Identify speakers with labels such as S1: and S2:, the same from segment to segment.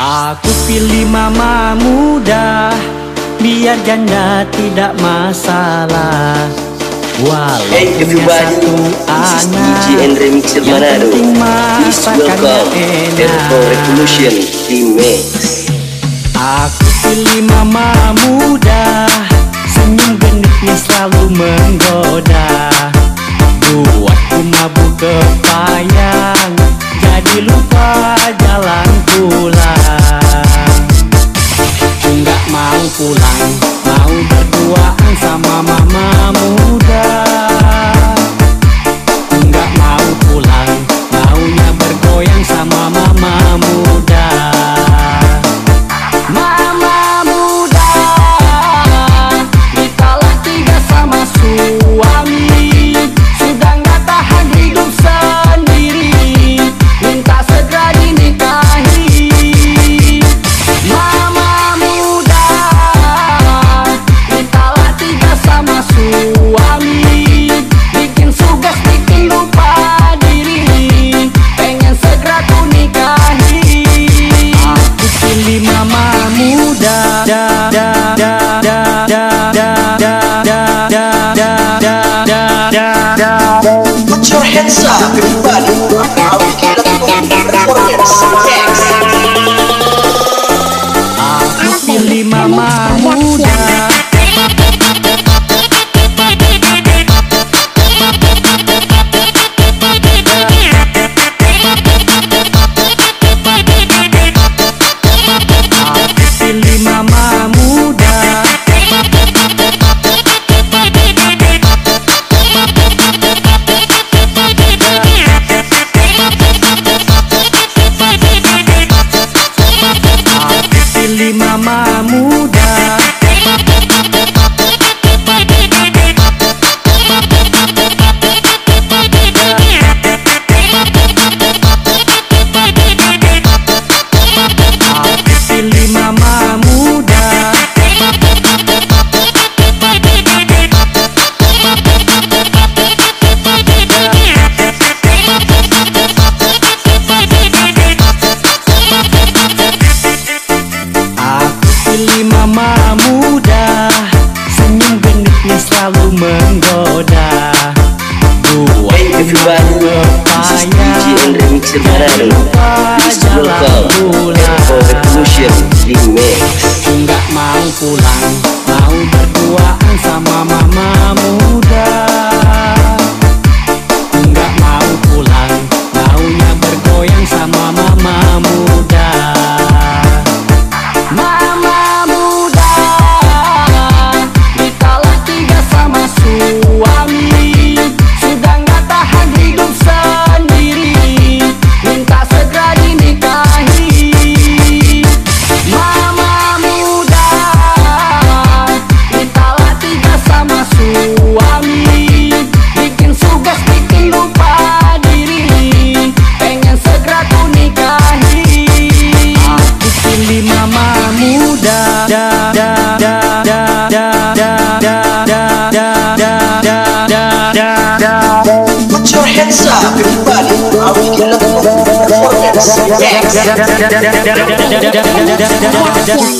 S1: Aku pilih mama muda Biar janda tidak masalah. Walau
S2: hey anak yang is DJ and enak. Revolution
S1: Aku pilih mama muda Senyum gendutnya selalu menggoda. Buatku mabuk ke Cristo. It's a matter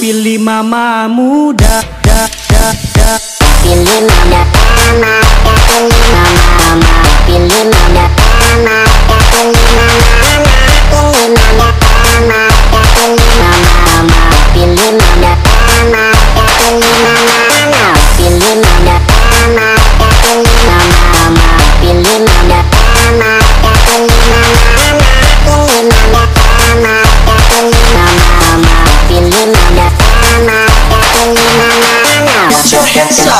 S1: Pilih mama muda Só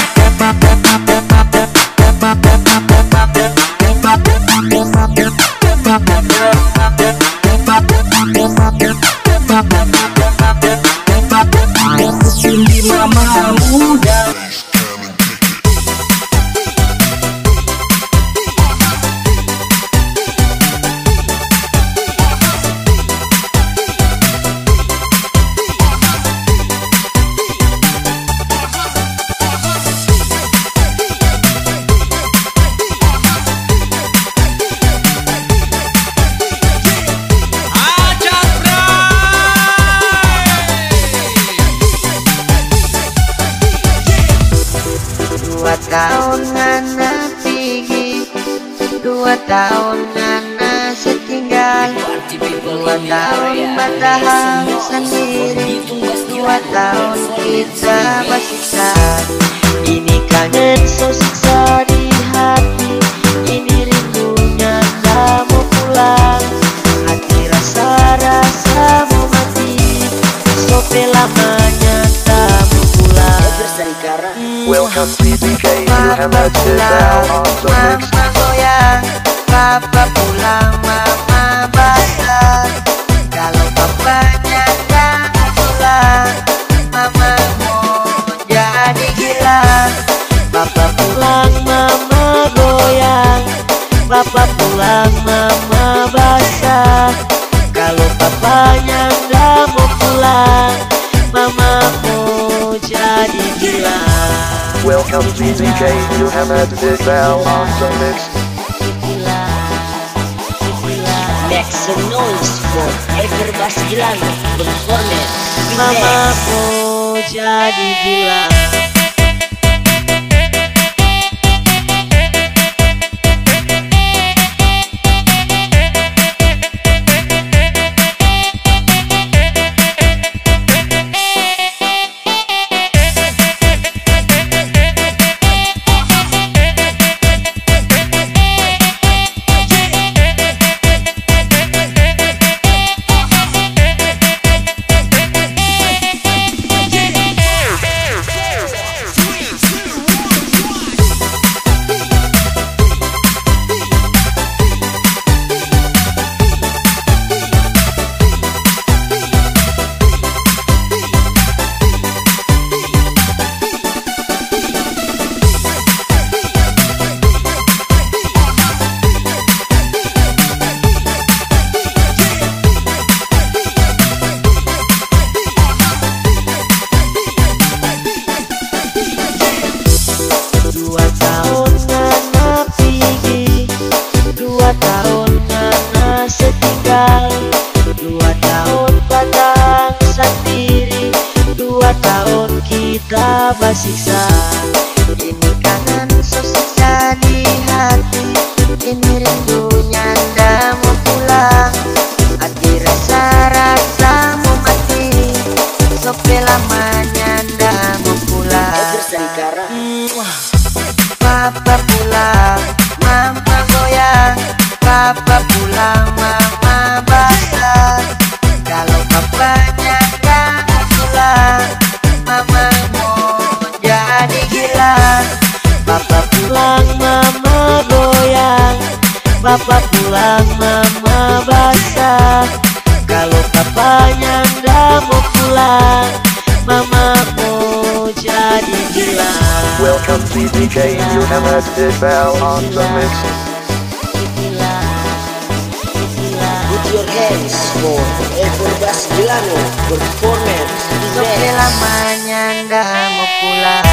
S3: Dua Dua tahun bertahan sendiri Dua tahun kita bersiksa Ini kangen so siksa di hati? Ini rindunya tak mau pulang. Hati rasa-rasa mau mati. Sope lamanya tak mau pulang.
S4: Welcome PDK, you have a.
S3: Mama goyang, papa pulang, mama papa pulang, mama basah. Kalau papanya tak mau pulang, mama mau jadi gila.
S4: Welcome you have a down on the mix.
S5: Make some noise for Everbass Gilano Performance
S3: Mama mau jadi gila Ini rindunya Papa pulang, mama basah. Kalau papanya nggak mau pulang Mama mau jadi gila
S4: Welcome PDK, you have a down on the mix.
S5: Put your hands for Everbass Gilano Performance
S3: Sope lamanya ndak mau pulang